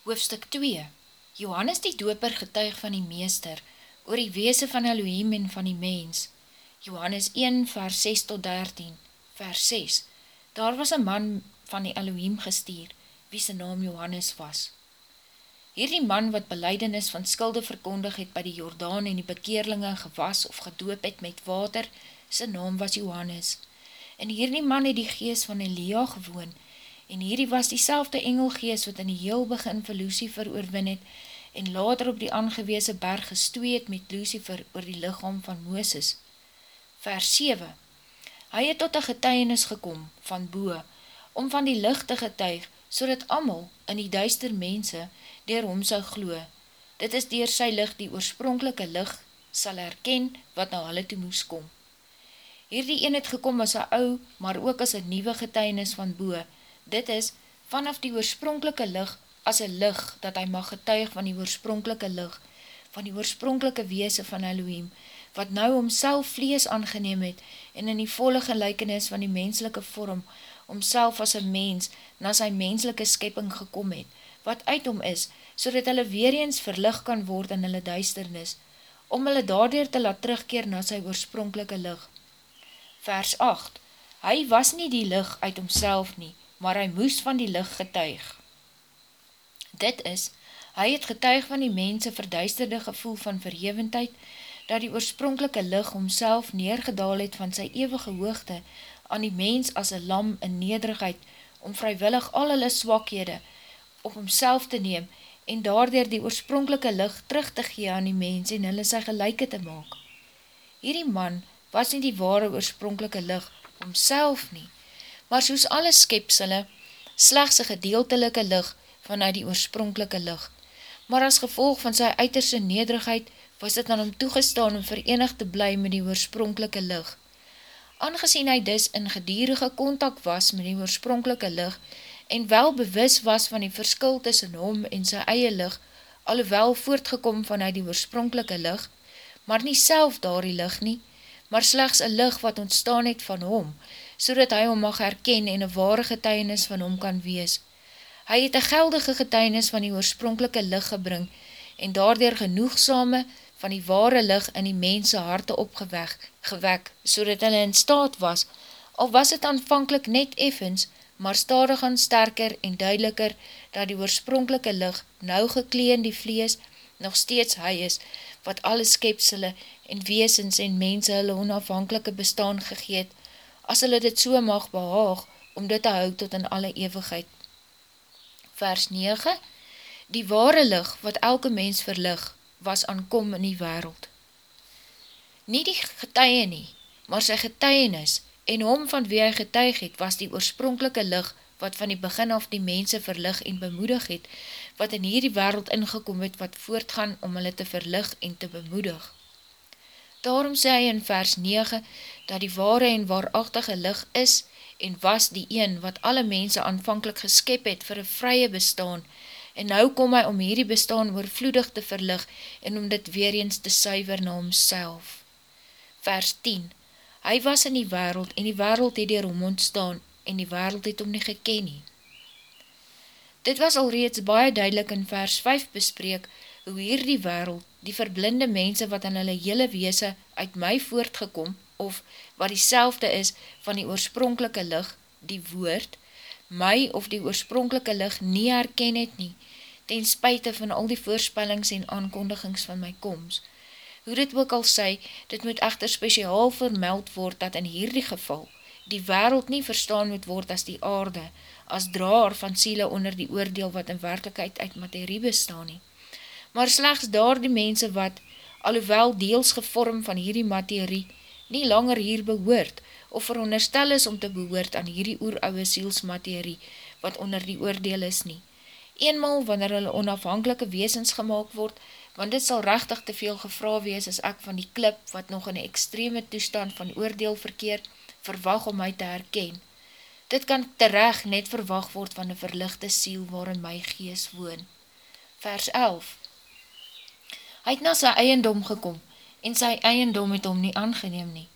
Hoofstuk 2 Johannes die doper getuig van die meester oor die weese van Elohim en van die mens. Johannes 1 vers 6 tot 13 vers 6 Daar was een man van die Elohim gestuur, wie sy naam Johannes was. Hierdie man wat beleidenis van skulde verkondig het by die Jordaan en die bekeerlinge gewas of gedoop het met water, sy naam was Johannes. En hierdie man het die gees van Elia gewoon, en hierdie was die selfde engelgees wat in die heel begin vir Lucifer oorwin het, en later op die aangeweese berg gestoeid met Lucifer oor die lichaam van Mooses. Vers 7 Hy het tot een getuienis gekom van boe, om van die licht te getuig, so dat amal in die duister mense dier hom sal glo. Dit is dier sy licht die oorspronkelike licht sal herken wat na hulle toe moes kom. Hierdie een het gekom as een ou, maar ook as een nieuwe getuienis van boe. Dit is, vanaf die oorspronkelike licht, as een licht, dat hy mag getuig van die oorspronkelike licht, van die oorspronkelike weese van Elohim, wat nou homself vlees aangeneem het, en in die volle gelijkenis van die menselike vorm, homself as een mens, na sy menselike skepping gekom het, wat uit hom is, so dat hulle weer eens verlig kan word in hulle duisternis, om hulle daardoor te laat terugkeer na sy oorspronkelike lig. Vers 8 Hy was nie die lig uit homself nie, maar hy moes van die lig getuig. Dit is, hy het getuig van die mense verduisterde gevoel van verhevendheid, dat die oorspronkelike lig homself neergedaal het van sy eeuwige hoogte aan die mens as een lam in nederigheid, om vrywillig al hulle swakhede op homself te neem en daardoor die oorspronkelike lig terug te gee aan die mens en hulle sy gelijke te maak. Hierdie man was nie die ware oorspronkelike lig homself nie, maar soos alle skepsele, slechts een gedeeltelike lig vanuit die oorspronkelike lig, maar as gevolg van sy uiterse nederigheid was dit aan hom toegestaan om verenig te bly met die oorspronkelike lig. Aangezien hy dus in gedierige kontak was met die oorspronkelike lig en wel bewus was van die verskil tussen hom en sy eie lig, alhoewel voortgekom vanuit die oorspronkelike lig, maar nie self daar die lig nie, maar slechts een lig wat ontstaan het van hom, so dat hy hom mag herken en een ware getuienis van hom kan wees. Hy het een geldige getuienis van die oorspronkelike lig gebring en daardoor genoegsame, van die ware lig in die mense harte opgewek, gewek, so dat hulle in staat was, al was het aanvankelijk net effens, maar stadig aan sterker en duideliker, dat die oorspronkelike lig, nou geklee in die vlees, nog steeds hy is, wat alle skepsele en weesens en mense hulle onafhankelike bestaan gegeet, as hulle dit so mag behaag, om dit te hou tot in alle eeuwigheid. Vers 9 Die ware lig, wat elke mens verlig, was aankom in die wereld. Nie die getuie nie, maar sy getuienis en hom van wie hy getuig het, was die oorspronkelike lig wat van die begin af die mense verlig en bemoedig het, wat in hierdie wereld ingekom het, wat voortgaan om hulle te verlig en te bemoedig. Daarom sê hy in vers 9, dat die ware en waarachtige lig is en was die een wat alle mense aanvankelijk geskep het vir een vrye bestaan, en nou kom hy om hierdie bestaan oorvloedig te verlig en om dit weer eens te suiver na homself. Vers 10 Hy was in die wereld en die wereld het dier hom ontstaan en die wereld het hom nie geken nie. Dit was al reeds baie duidelik in vers 5 bespreek hoe hier die wereld, die verblinde mense wat in hulle hele weese uit my voortgekom of wat die is van die oorspronkelike lig, die woord, my of die oorspronkelike lig nie herken het nie, ten spuite van al die voorspellings en aankondigings van my koms. Hoe dit ook al sê, dit moet echter speciaal vermeld word dat in hierdie geval die wereld nie verstaan moet word as die aarde, as draar van siele onder die oordeel wat in werkelijkheid uit materie bestaan nie. Maar slechts daar die mense wat, alhoewel deels gevorm van hierdie materie, nie langer hier behoort, of veronderstel is om te behoort aan hierdie oerouwe sielsmaterie, wat onder die oordeel is nie. Eenmaal wanneer hulle onafhankelike weesens gemaakt word, want dit sal rechtig te veel gevra wees as ek van die klip, wat nog in die extreme toestand van oordeel verkeer, verwag om my te herken. Dit kan terecht net verwag word van die verlichte siel waarin my gees woon. Vers 11 Hy het na sy eiendom gekom, en sy eiendom het hom nie aangeneem nie.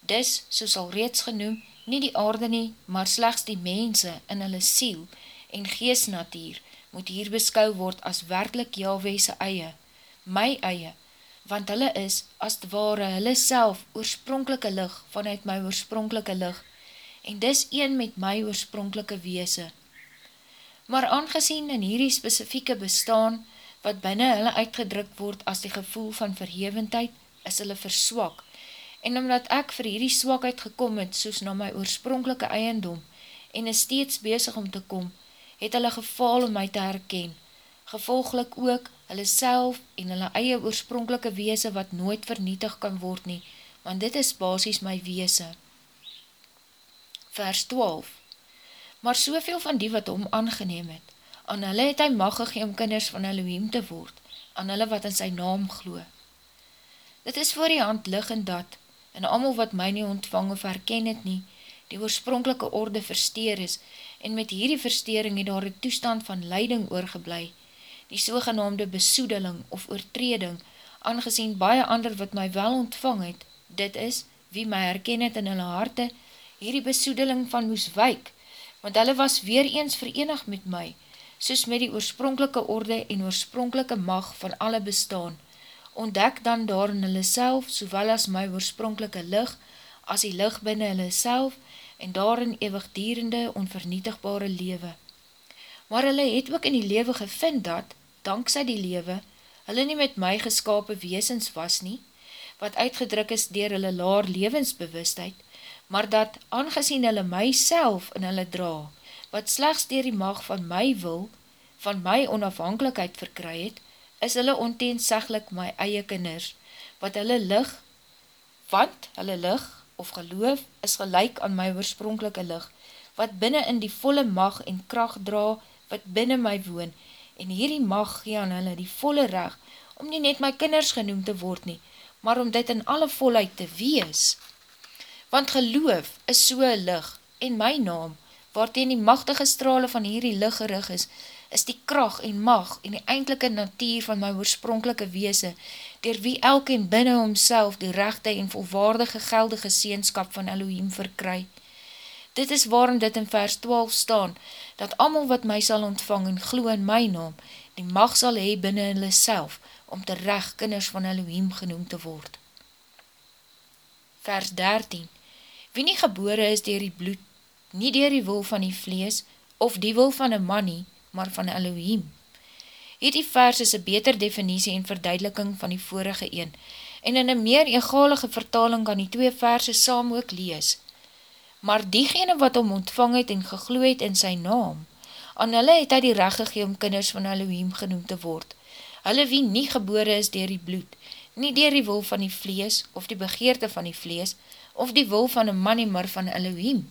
Dis, soos al reeds genoem, nie die aarde nie, maar slechts die mense in hulle siel en geestnatuur, moet hier beskou word as werkelijk Yahwehse eie, my eie, want hulle is, as het ware, hulle self oorspronkelike lig vanuit my oorspronkelike lig, en dis een met my oorspronkelike weese. Maar aangezien in hierdie specifieke bestaan, wat binnen hulle uitgedrukt word as die gevoel van verhevendheid, is hulle verswak, en omdat ek vir hierdie swakheid gekom het, soos na my oorspronkelike eiendom, en is steeds bezig om te kom, het hulle geval om my te herken, gevolglik ook hulle self en hulle eie oorspronkelike weese wat nooit vernietig kan word nie, want dit is basis my weese. Vers 12 Maar soveel van die wat hom aangeneem het, aan hulle het hy mag gegeen om kinders van Elohim te word, aan hulle wat in sy naam glo. Dit is voor die hand liggend dat, en amal wat my nie ontvang of herken het nie, die oorspronkelike orde versteer is, en met hierdie verstering het daar een toestand van leiding oorgeblij, die sogenaamde besoedeling of oortreding, aangezien baie ander wat my wel ontvang het, dit is, wie my herken het in hulle harte, hierdie besoedeling van moes wyk, want hulle was weer eens verenig met my, soos met die oorspronkelike orde en oorspronkelike mag van alle bestaan, ontdek dan daar in hulle self, sowel as my oorspronkelike lig, as die lig binnen hulle self, en daarin eeuwigdierende, onvernietigbare lewe. Maar hulle het ook in die lewe gevind dat, dankzij die lewe, hulle nie met my geskapen weesens was nie, wat uitgedruk is dier hulle laar levensbewustheid, maar dat, aangezien hulle my self in hulle dra, wat slechts dier die mag van my wil, van my onafhankelijkheid verkry het, is hulle onteenseglik my eie kinders, wat hulle lig, want hulle lig, of geloof is gelijk aan my oorspronkelike lig, wat binnen in die volle mag en kracht dra, wat binnen my woon, en hierdie mag gee aan hulle die volle reg, om nie net my kinders genoem te word nie, maar om dit in alle volheid te wees. Want geloof is so'n lig, en my naam, waarteen die machtige strale van hierdie lig gerig is, is die kracht en mag en die eindelike natuur van my oorspronkelike weese, dier wie elkeen binnen homself die rechte en volwaardige geldige seenskap van Elohim verkry. Dit is waarom dit in vers 12 staan, dat amal wat my sal ontvang en glo in my naam, die mag sal hee binnen hulle self, om te recht kinders van Elohim genoem te word. Vers 13 Wie nie gebore is dier die bloed, nie dier die wil van die vlees, of die wil van een man nie, maar van Elohim. Hierdie vers is een beter definitie en verduideliking van die vorige een, en in een meer egalige vertaling kan die twee verse saam ook lees. Maar diegene wat om ontvang het en gegloe het in sy naam, aan hulle het hy die recht gegee om kinders van Elohim genoemd te word. Hulle wie nie gebore is dier die bloed, nie dier die wil van die vlees, of die begeerte van die vlees, of die wil van een man nie, maar van Elohim.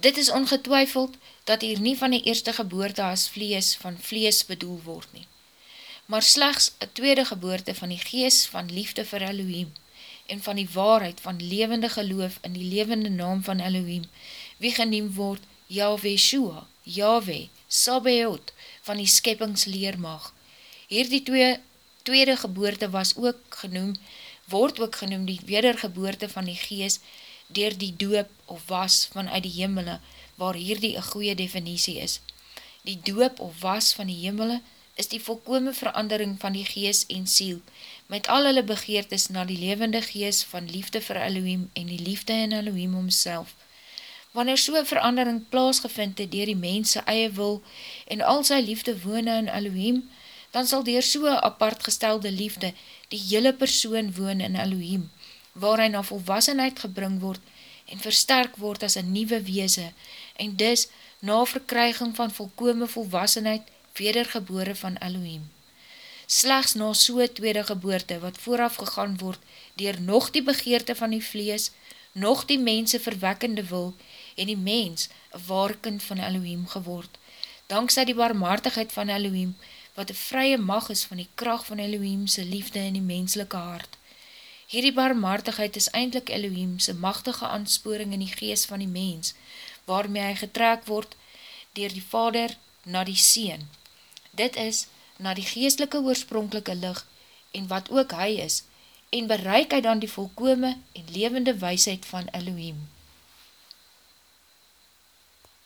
Dit is ongetwijfeld dat hier nie van die eerste geboorte as vlees van vlees bedoel word nie, maar slechts een tweede geboorte van die gees van liefde vir Elohim en van die waarheid van levende geloof in die levende naam van Elohim, wie geneem word Yahweh Shua, Yahweh, Sabeot, van die skeppingsleermag. Hier die twee, tweede geboorte was ook genoem, word ook genoem die wedergeboorte van die gees, dier die doop of was vanuit die hemele, waar hierdie een goeie definitie is. Die doop of was van die hemele is die volkome verandering van die gees en siel, met al hulle begeertes na die levende gees van liefde vir Elohim en die liefde in Elohim omself. Wanneer so'n verandering plaasgevind het dier die mense eie wil en al sy liefde woone in Elohim, dan sal dier so'n apart gestelde liefde die hele persoon woon in Elohim, waar hy na volwassenheid gebring word en versterk word as een nieuwe weese, en dis na verkryging van volkome volwassenheid wedergebore van Elohim. Slechts na soe tweede geboorte, wat vooraf gegaan word, dier nog die begeerte van die vlees, nog die mense verwekkende wil, en die mens, een waarkind van Elohim geword. Dankzij die barmhartigheid van Elohim, wat die vrye mag is van die kracht van Elohimse liefde in die menselike hart. Hierdie barmhartigheid is eindelijk Elohimse machtige aansporing in die gees van die mens, waarmee hy getrek word dier die vader na die seen. Dit is na die geestelike oorspronkelike lig en wat ook hy is, en bereik hy dan die volkome en levende weisheid van Elohim.